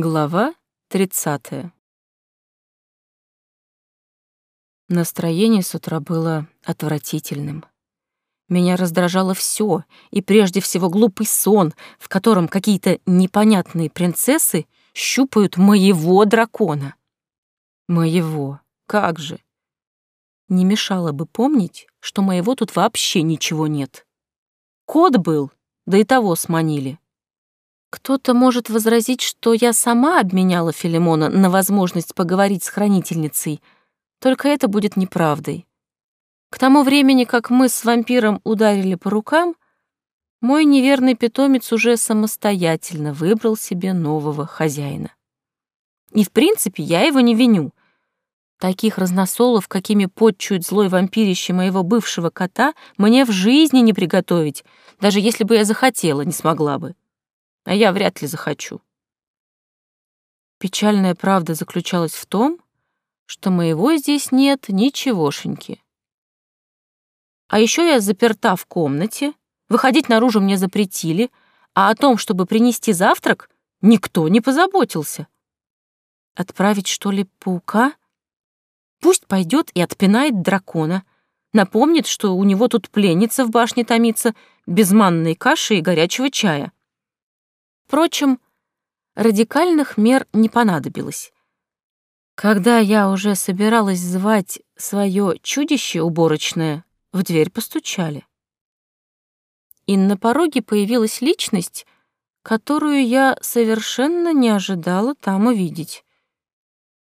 Глава 30. Настроение с утра было отвратительным. Меня раздражало все, и прежде всего глупый сон, в котором какие-то непонятные принцессы щупают моего дракона. Моего, как же. Не мешало бы помнить, что моего тут вообще ничего нет. Кот был, да и того сманили. Кто-то может возразить, что я сама обменяла Филимона на возможность поговорить с хранительницей, только это будет неправдой. К тому времени, как мы с вампиром ударили по рукам, мой неверный питомец уже самостоятельно выбрал себе нового хозяина. И, в принципе, я его не виню. Таких разносолов, какими подчует злой вампирище моего бывшего кота, мне в жизни не приготовить, даже если бы я захотела, не смогла бы а я вряд ли захочу. Печальная правда заключалась в том, что моего здесь нет ничегошеньки. А еще я заперта в комнате, выходить наружу мне запретили, а о том, чтобы принести завтрак, никто не позаботился. Отправить, что ли, паука? Пусть пойдет и отпинает дракона, напомнит, что у него тут пленница в башне томится, без манной каши и горячего чая. Впрочем, радикальных мер не понадобилось. Когда я уже собиралась звать свое чудище уборочное, в дверь постучали. И на пороге появилась личность, которую я совершенно не ожидала там увидеть.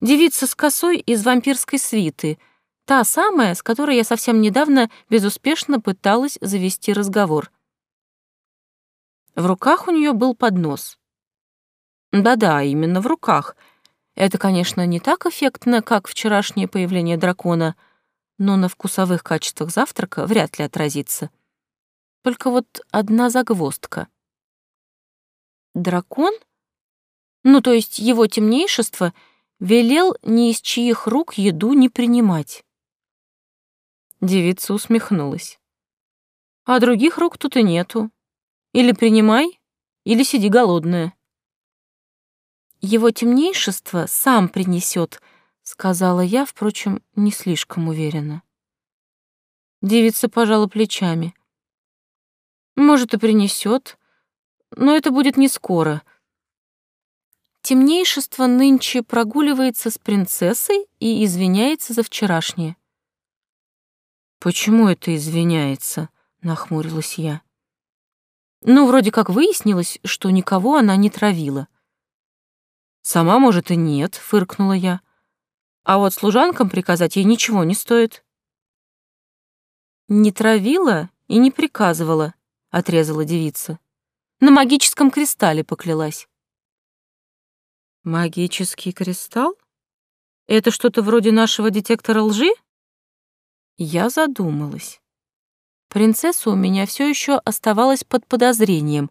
Девица с косой из вампирской свиты, та самая, с которой я совсем недавно безуспешно пыталась завести разговор — в руках у нее был поднос. Да-да, именно в руках. Это, конечно, не так эффектно, как вчерашнее появление дракона, но на вкусовых качествах завтрака вряд ли отразится. Только вот одна загвоздка. Дракон? Ну, то есть его темнейшество велел ни из чьих рук еду не принимать. Девица усмехнулась. А других рук тут и нету. Или принимай, или сиди голодная. Его темнейшество сам принесет, сказала я, впрочем, не слишком уверенно. Девица пожала плечами. Может, и принесет, но это будет не скоро. Темнейшество нынче прогуливается с принцессой и извиняется за вчерашнее. Почему это извиняется? нахмурилась я. Ну, вроде как выяснилось, что никого она не травила. «Сама, может, и нет», — фыркнула я. «А вот служанкам приказать ей ничего не стоит». «Не травила и не приказывала», — отрезала девица. «На магическом кристалле поклялась». «Магический кристалл? Это что-то вроде нашего детектора лжи?» Я задумалась. Принцесса у меня все еще оставалась под подозрением.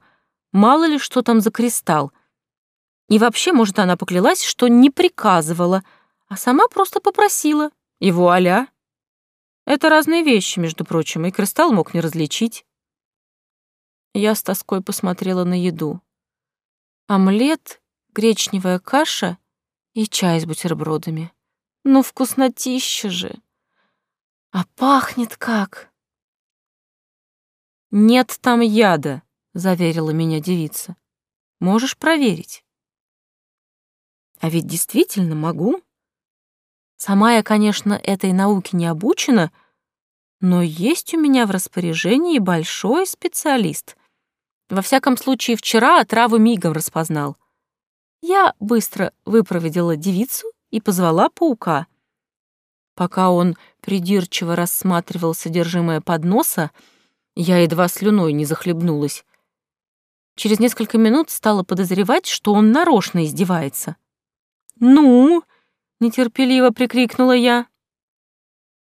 Мало ли, что там за кристалл. И вообще, может, она поклялась, что не приказывала, а сама просто попросила. И вуаля! Это разные вещи, между прочим, и кристалл мог не различить. Я с тоской посмотрела на еду. Омлет, гречневая каша и чай с бутербродами. Ну, вкуснотища же! А пахнет как! «Нет там яда», — заверила меня девица. «Можешь проверить». А ведь действительно могу. Сама я, конечно, этой науке не обучена, но есть у меня в распоряжении большой специалист. Во всяком случае, вчера отраву мигом распознал. Я быстро выпроводила девицу и позвала паука. Пока он придирчиво рассматривал содержимое подноса, я едва слюной не захлебнулась. Через несколько минут стала подозревать, что он нарочно издевается. «Ну?» — нетерпеливо прикрикнула я.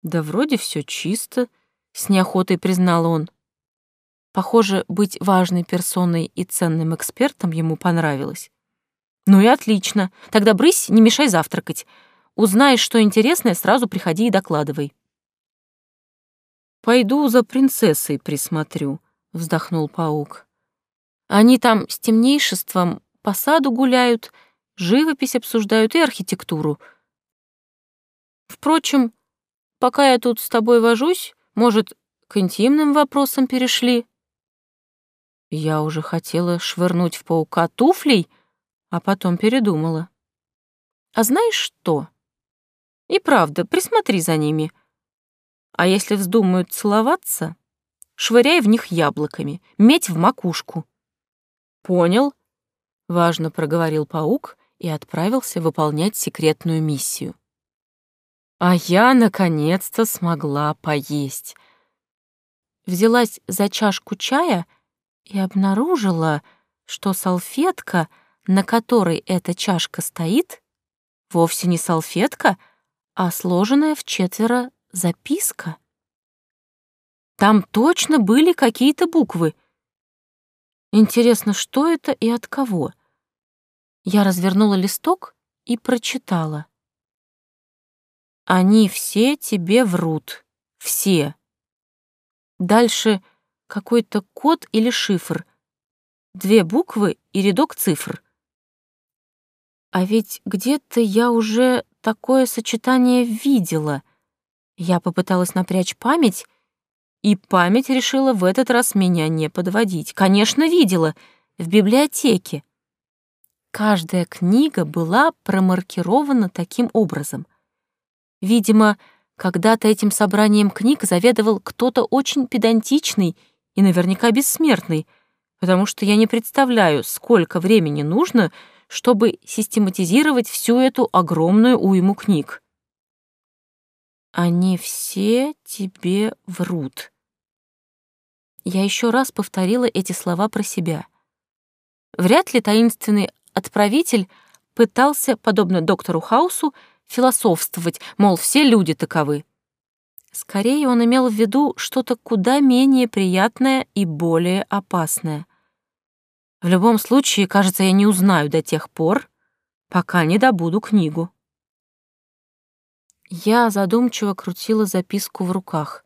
«Да вроде все чисто», — с неохотой признал он. Похоже, быть важной персоной и ценным экспертом ему понравилось. «Ну и отлично. Тогда брысь, не мешай завтракать. Узнаешь, что интересное, сразу приходи и докладывай». «Пойду за принцессой присмотрю», — вздохнул паук. «Они там с темнейшеством по саду гуляют, живопись обсуждают и архитектуру. Впрочем, пока я тут с тобой вожусь, может, к интимным вопросам перешли?» Я уже хотела швырнуть в паука туфлей, а потом передумала. «А знаешь что? И правда, присмотри за ними. А если вздумают целоваться, швыряй в них яблоками, медь в макушку». «Понял», — важно проговорил паук и отправился выполнять секретную миссию. А я, наконец-то, смогла поесть — взялась за чашку чая и обнаружила, что салфетка, на которой эта чашка стоит, вовсе не салфетка, а сложенная в четверо записка. Там точно были какие-то буквы. Интересно, что это и от кого? Я развернула листок и прочитала. Они все тебе врут. Все. Дальше какой-то код или шифр. Две буквы и рядок цифр. А ведь где-то я уже такое сочетание видела. Я попыталась напрячь память, и память решила в этот раз меня не подводить. Конечно, видела, в библиотеке. Каждая книга была промаркирована таким образом. Видимо, когда-то этим собранием книг заведовал кто-то очень педантичный и наверняка бессмертный, потому что я не представляю, сколько времени нужно, чтобы систематизировать всю эту огромную уйму книг. Они все тебе врут. Я еще раз повторила эти слова про себя. Вряд ли таинственный отправитель пытался, подобно доктору Хаусу, философствовать, мол, все люди таковы. Скорее он имел в виду что-то куда менее приятное и более опасное. В любом случае, кажется, я не узнаю до тех пор, пока не добуду книгу. Я задумчиво крутила записку в руках.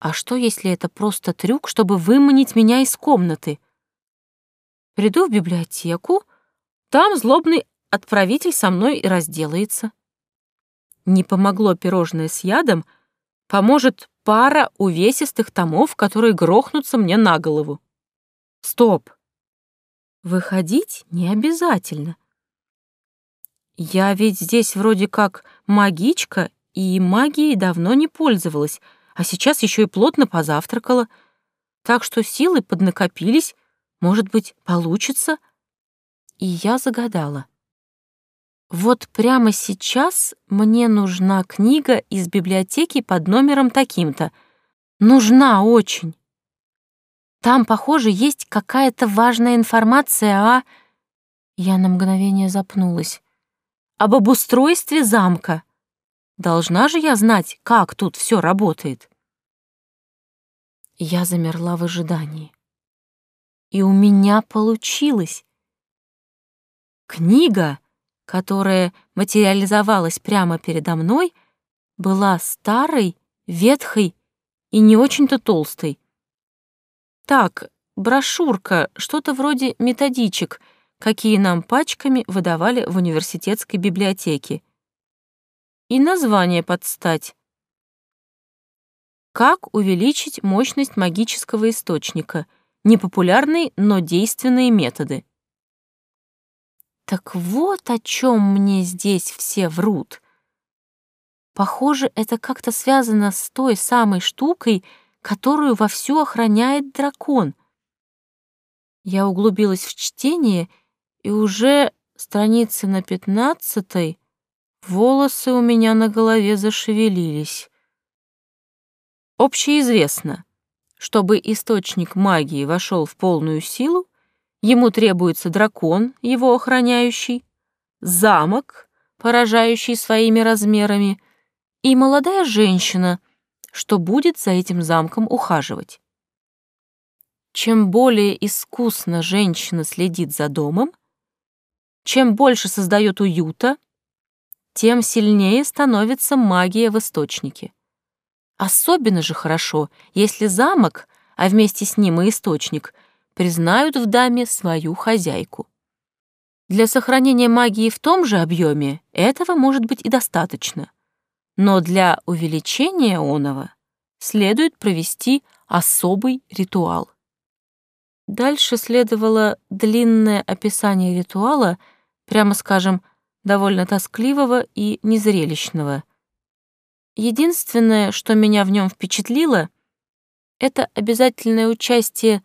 А что, если это просто трюк, чтобы выманить меня из комнаты? Приду в библиотеку, там злобный отправитель со мной и разделается. Не помогло пирожное с ядом, поможет пара увесистых томов, которые грохнутся мне на голову. Стоп! Выходить не обязательно. Я ведь здесь вроде как магичка, и магией давно не пользовалась, а сейчас еще и плотно позавтракала, так что силы поднакопились, может быть, получится. И я загадала. Вот прямо сейчас мне нужна книга из библиотеки под номером таким-то. Нужна очень. Там, похоже, есть какая-то важная информация о... Я на мгновение запнулась. Об обустройстве замка. Должна же я знать, как тут все работает. Я замерла в ожидании. И у меня получилось. Книга которая материализовалась прямо передо мной, была старой, ветхой и не очень-то толстой. Так, брошюрка, что-то вроде методичек, какие нам пачками выдавали в университетской библиотеке. И название подстать. Как увеличить мощность магического источника? Непопулярные, но действенные методы. Так вот о чем мне здесь все врут. Похоже, это как-то связано с той самой штукой, которую вовсю охраняет дракон. Я углубилась в чтение, и уже страницы на пятнадцатой волосы у меня на голове зашевелились. Общеизвестно, чтобы источник магии вошел в полную силу, Ему требуется дракон, его охраняющий, замок, поражающий своими размерами, и молодая женщина, что будет за этим замком ухаживать. Чем более искусно женщина следит за домом, чем больше создает уюта, тем сильнее становится магия в источнике. Особенно же хорошо, если замок, а вместе с ним и источник, признают в даме свою хозяйку. Для сохранения магии в том же объеме этого может быть и достаточно. Но для увеличения оного следует провести особый ритуал. Дальше следовало длинное описание ритуала, прямо скажем, довольно тоскливого и незрелищного. Единственное, что меня в нем впечатлило, это обязательное участие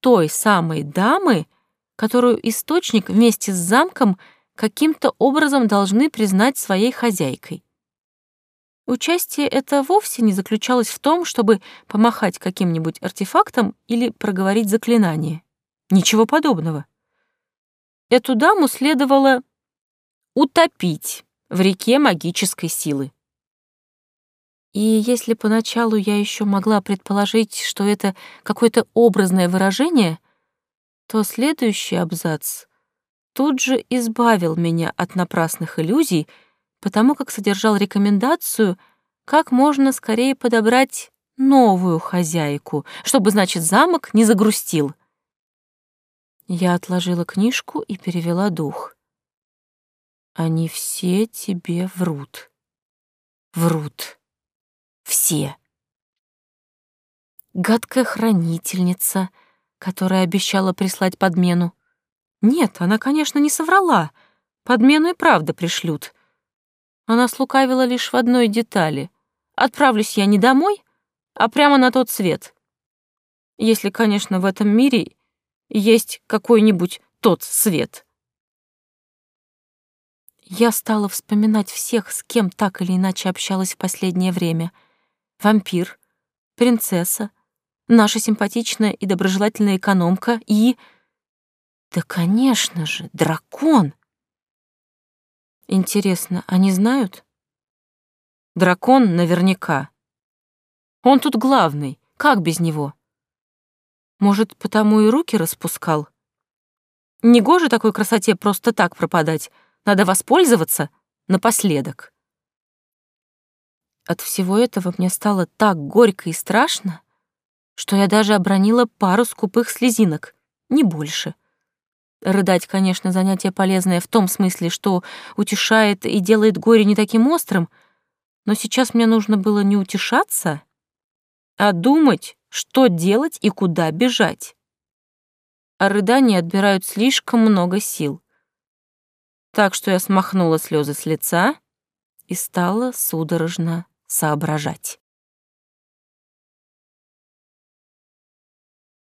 той самой дамы, которую источник вместе с замком каким-то образом должны признать своей хозяйкой. Участие это вовсе не заключалось в том, чтобы помахать каким-нибудь артефактом или проговорить заклинание. Ничего подобного. Эту даму следовало утопить в реке магической силы. И если поначалу я еще могла предположить, что это какое-то образное выражение, то следующий абзац тут же избавил меня от напрасных иллюзий, потому как содержал рекомендацию, как можно скорее подобрать новую хозяйку, чтобы, значит, замок не загрустил. Я отложила книжку и перевела дух. Они все тебе врут. Врут. Все. Гадкая хранительница, которая обещала прислать подмену. Нет, она, конечно, не соврала. Подмену и правда пришлют. Она слукавила лишь в одной детали. Отправлюсь я не домой, а прямо на тот свет. Если, конечно, в этом мире есть какой-нибудь тот свет. Я стала вспоминать всех, с кем так или иначе общалась в последнее время — вампир, принцесса, наша симпатичная и доброжелательная экономка и... Да, конечно же, дракон. Интересно, они знают? Дракон наверняка. Он тут главный, как без него? Может, потому и руки распускал? Негоже такой красоте просто так пропадать, надо воспользоваться напоследок. От всего этого мне стало так горько и страшно, что я даже обронила пару скупых слезинок, не больше. Рыдать, конечно, занятие полезное в том смысле, что утешает и делает горе не таким острым, но сейчас мне нужно было не утешаться, а думать, что делать и куда бежать. А рыдания отбирают слишком много сил. Так что я смахнула слезы с лица и стала судорожно соображать.